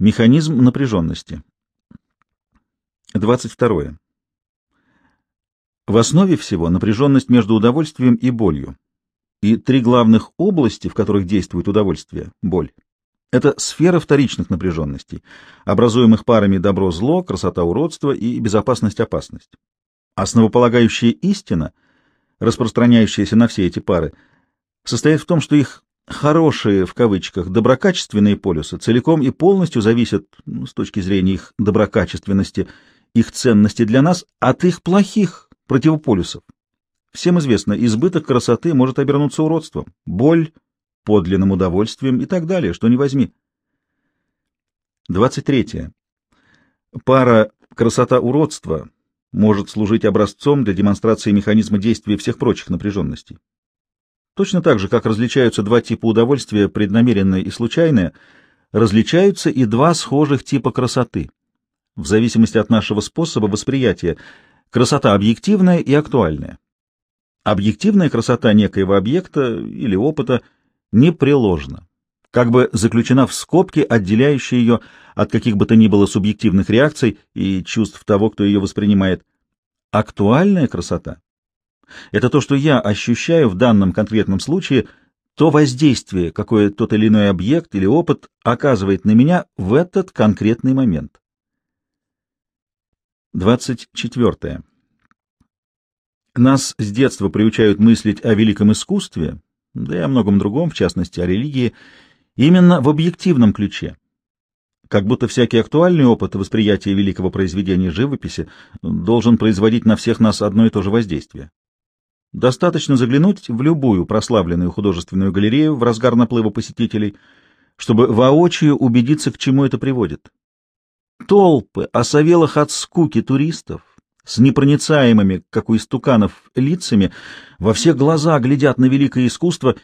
Механизм напряженности. 22. В основе всего напряженность между удовольствием и болью. И три главных области, в которых действует удовольствие, боль, это сфера вторичных напряженностей, образуемых парами добро-зло, красота-уродство и безопасность-опасность. Основополагающая истина, распространяющаяся на все эти пары, состоит в том, что их хорошие, в кавычках, доброкачественные полюсы целиком и полностью зависят, ну, с точки зрения их доброкачественности, их ценности для нас, от их плохих противополюсов. Всем известно, избыток красоты может обернуться уродством, боль — подлинным удовольствием и так далее, что не возьми. 23. Пара красота-уродство может служить образцом для демонстрации механизма действия всех прочих напряженностей. Точно так же, как различаются два типа удовольствия, преднамеренное и случайное, различаются и два схожих типа красоты. В зависимости от нашего способа восприятия, красота объективная и актуальная. Объективная красота некоего объекта или опыта непреложна, как бы заключена в скобки, отделяющие ее от каких бы то ни было субъективных реакций и чувств того, кто ее воспринимает. Актуальная красота это то, что я ощущаю в данном конкретном случае, то воздействие, какое тот или иной объект или опыт оказывает на меня в этот конкретный момент. 24. Нас с детства приучают мыслить о великом искусстве, да и о многом другом, в частности, о религии, именно в объективном ключе. Как будто всякий актуальный опыт восприятия великого произведения живописи должен производить на всех нас одно и то же воздействие. Достаточно заглянуть в любую прославленную художественную галерею в разгар наплыва посетителей, чтобы воочию убедиться, к чему это приводит. Толпы осовелых от скуки туристов с непроницаемыми, как у истуканов, лицами во все глаза глядят на великое искусство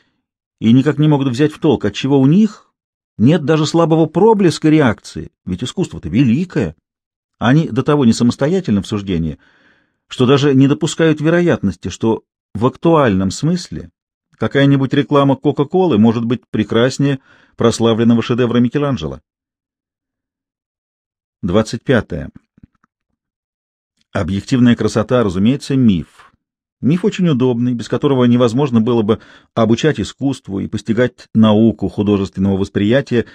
и никак не могут взять в толк, отчего у них нет даже слабого проблеска реакции, ведь искусство-то великое. Они до того не самостоятельны в суждении, что даже не допускают вероятности, что в актуальном смысле какая-нибудь реклама Кока-Колы может быть прекраснее прославленного шедевра Микеланджело. 25. Объективная красота, разумеется, миф. Миф очень удобный, без которого невозможно было бы обучать искусству и постигать науку художественного восприятия,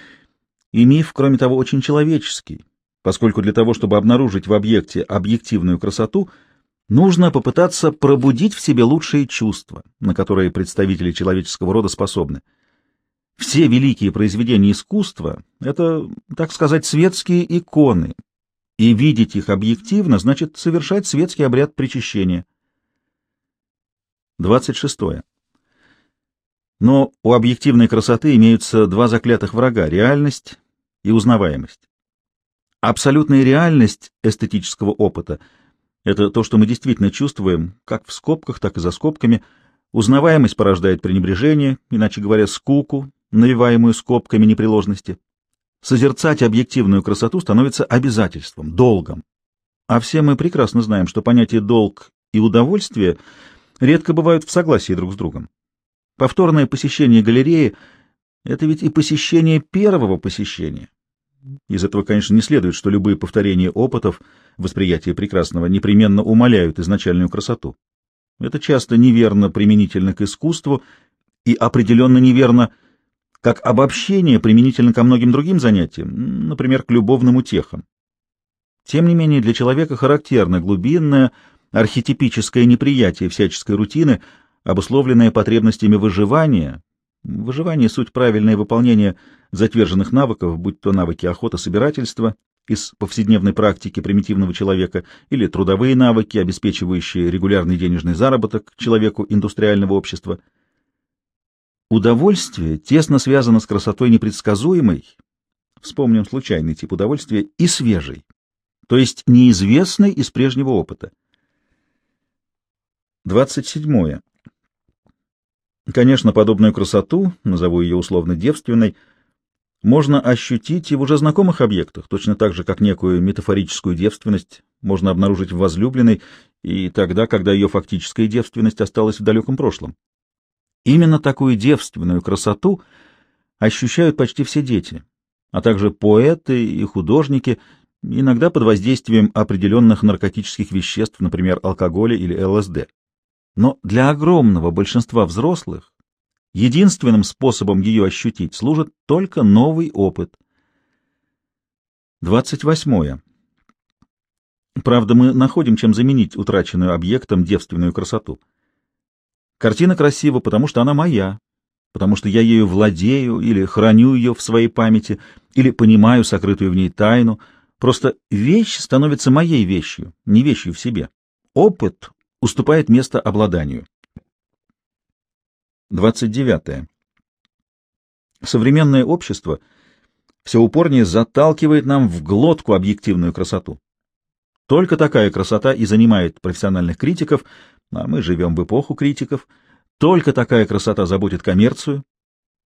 и миф, кроме того, очень человеческий, поскольку для того, чтобы обнаружить в объекте объективную красоту – Нужно попытаться пробудить в себе лучшие чувства, на которые представители человеческого рода способны. Все великие произведения искусства — это, так сказать, светские иконы, и видеть их объективно значит совершать светский обряд причащения. 26. Но у объективной красоты имеются два заклятых врага — реальность и узнаваемость. Абсолютная реальность эстетического опыта — это то, что мы действительно чувствуем, как в скобках, так и за скобками. Узнаваемость порождает пренебрежение, иначе говоря, скуку, навиваемую скобками непреложности. Созерцать объективную красоту становится обязательством, долгом. А все мы прекрасно знаем, что понятие «долг» и «удовольствие» редко бывают в согласии друг с другом. Повторное посещение галереи — это ведь и посещение первого посещения. Из этого, конечно, не следует, что любые повторения опытов восприятия прекрасного непременно умаляют изначальную красоту. Это часто неверно применительно к искусству и определенно неверно как обобщение применительно ко многим другим занятиям, например, к любовным утехам. Тем не менее, для человека характерно глубинное, архетипическое неприятие всяческой рутины, обусловленное потребностями выживания, Выживание — суть правильное выполнение затверженных навыков, будь то навыки охота-собирательства из повседневной практики примитивного человека или трудовые навыки, обеспечивающие регулярный денежный заработок человеку индустриального общества. Удовольствие тесно связано с красотой непредсказуемой, вспомним случайный тип удовольствия, и свежей, то есть неизвестной из прежнего опыта. 27. Конечно, подобную красоту, назову ее условно девственной, можно ощутить и в уже знакомых объектах, точно так же, как некую метафорическую девственность можно обнаружить в возлюбленной и тогда, когда ее фактическая девственность осталась в далеком прошлом. Именно такую девственную красоту ощущают почти все дети, а также поэты и художники, иногда под воздействием определенных наркотических веществ, например, алкоголя или ЛСД. Но для огромного большинства взрослых единственным способом ее ощутить служит только новый опыт. 28. Правда, мы находим, чем заменить утраченную объектом девственную красоту. Картина красива, потому что она моя, потому что я ею владею или храню ее в своей памяти, или понимаю сокрытую в ней тайну. Просто вещь становится моей вещью, не вещью в себе. Опыт уступает место обладанию. 29. Современное общество все упорнее заталкивает нам в глотку объективную красоту. Только такая красота и занимает профессиональных критиков, а мы живем в эпоху критиков — только такая красота заботит коммерцию.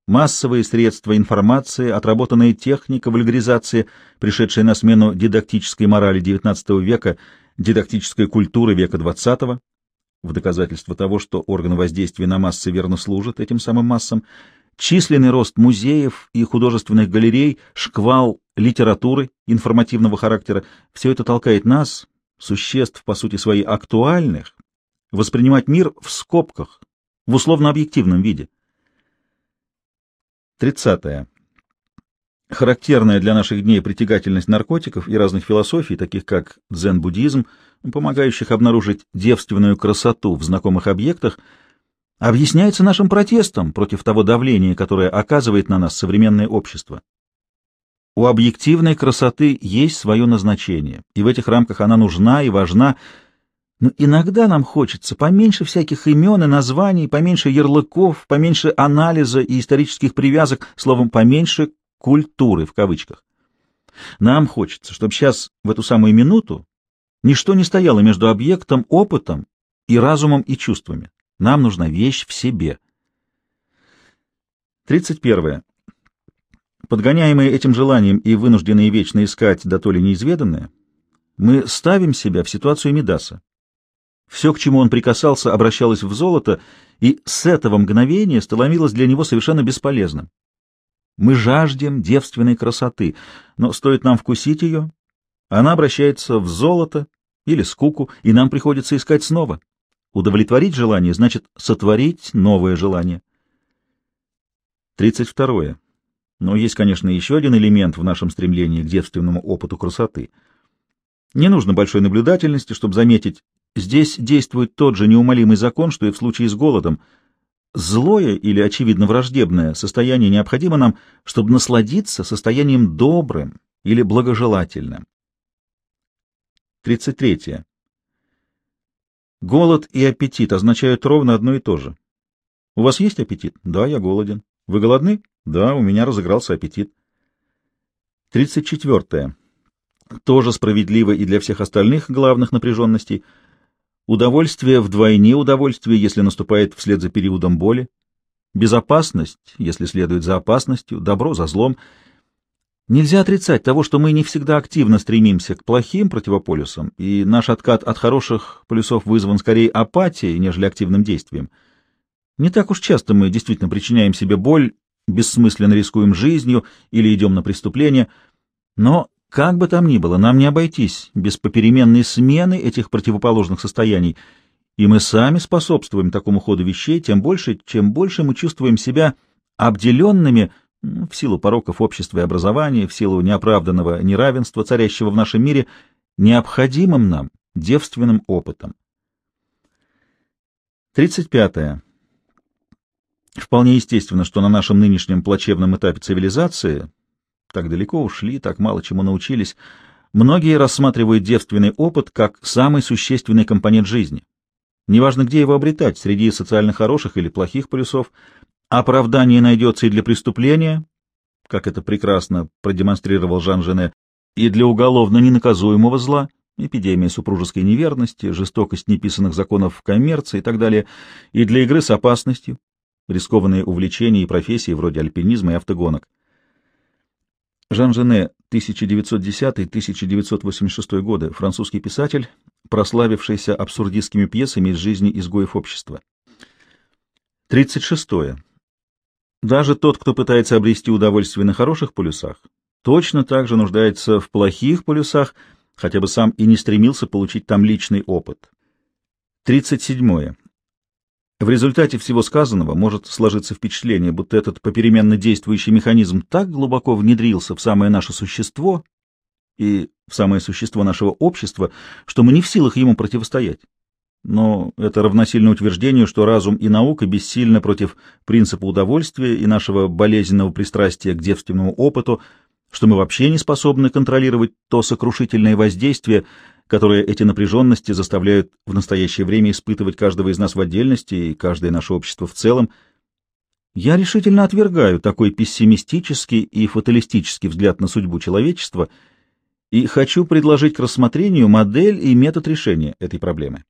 Массовые средства информации, отработанная техника вульгаризации, пришедшая на смену дидактической морали XIX века, дидактической культуры века XX, в доказательство того, что органы воздействия на массы верно служат этим самым массам, численный рост музеев и художественных галерей, шквал литературы информативного характера — все это толкает нас, существ, по сути своей, актуальных, воспринимать мир в скобках, в условно-объективном виде. 30. Характерная для наших дней притягательность наркотиков и разных философий, таких как дзен-буддизм, помогающих обнаружить девственную красоту в знакомых объектах, объясняется нашим протестом против того давления, которое оказывает на нас современное общество. У объективной красоты есть свое назначение, и в этих рамках она нужна и важна, но иногда нам хочется поменьше всяких имен и названий, поменьше ярлыков, поменьше анализа и исторических привязок, словом, поменьше «культуры» в кавычках. Нам хочется, чтобы сейчас, в эту самую минуту, ничто не стояло между объектом, опытом и разумом и чувствами. Нам нужна вещь в себе. 31. Подгоняемые этим желанием и вынужденные вечно искать да то ли неизведанное, мы ставим себя в ситуацию Мидаса. Все, к чему он прикасался, обращалось в золото, и с этого мгновения становилось для него совершенно бесполезным. Мы жаждем девственной красоты, но стоит нам вкусить ее, она обращается в золото или скуку, и нам приходится искать снова. Удовлетворить желание значит сотворить новое желание. 32. Но есть, конечно, еще один элемент в нашем стремлении к девственному опыту красоты. Не нужно большой наблюдательности, чтобы заметить Здесь действует тот же неумолимый закон, что и в случае с голодом. Злое или, очевидно, враждебное состояние необходимо нам, чтобы насладиться состоянием добрым или благожелательным. 33. Голод и аппетит означают ровно одно и то же. У вас есть аппетит? Да, я голоден. Вы голодны? Да, у меня разыгрался аппетит. 34. Тоже справедливо и для всех остальных главных напряженностей – Удовольствие вдвойне удовольствие, если наступает вслед за периодом боли. Безопасность, если следует за опасностью, добро за злом. Нельзя отрицать того, что мы не всегда активно стремимся к плохим противополюсам, и наш откат от хороших полюсов вызван скорее апатией, нежели активным действием. Не так уж часто мы действительно причиняем себе боль, бессмысленно рискуем жизнью или идем на преступление, но как бы там ни было, нам не обойтись без попеременной смены этих противоположных состояний, и мы сами способствуем такому ходу вещей, тем больше, чем больше мы чувствуем себя обделенными в силу пороков общества и образования, в силу неоправданного неравенства, царящего в нашем мире, необходимым нам девственным опытом. 35. Вполне естественно, что на нашем нынешнем плачевном этапе цивилизации так далеко ушли, так мало чему научились. Многие рассматривают девственный опыт как самый существенный компонент жизни. Неважно, где его обретать, среди социально хороших или плохих полюсов, оправдание найдется и для преступления, как это прекрасно продемонстрировал Жан Жене, и для уголовно ненаказуемого зла, эпидемия супружеской неверности, жестокость неписанных законов коммерции и так далее, и для игры с опасностью, рискованные увлечения и профессии вроде альпинизма и автогонок. Жан Жене, 1910-1986 годы, французский писатель, прославившийся абсурдистскими пьесами из жизни изгоев общества. 36. Даже тот, кто пытается обрести удовольствие на хороших полюсах, точно так же нуждается в плохих полюсах, хотя бы сам и не стремился получить там личный опыт. 37. В результате всего сказанного может сложиться впечатление, будто этот попеременно действующий механизм так глубоко внедрился в самое наше существо и в самое существо нашего общества, что мы не в силах ему противостоять. Но это равносильно утверждению, что разум и наука бессильны против принципа удовольствия и нашего болезненного пристрастия к девственному опыту, что мы вообще не способны контролировать то сокрушительное воздействие, которое эти напряженности заставляют в настоящее время испытывать каждого из нас в отдельности и каждое наше общество в целом. Я решительно отвергаю такой пессимистический и фаталистический взгляд на судьбу человечества и хочу предложить к рассмотрению модель и метод решения этой проблемы.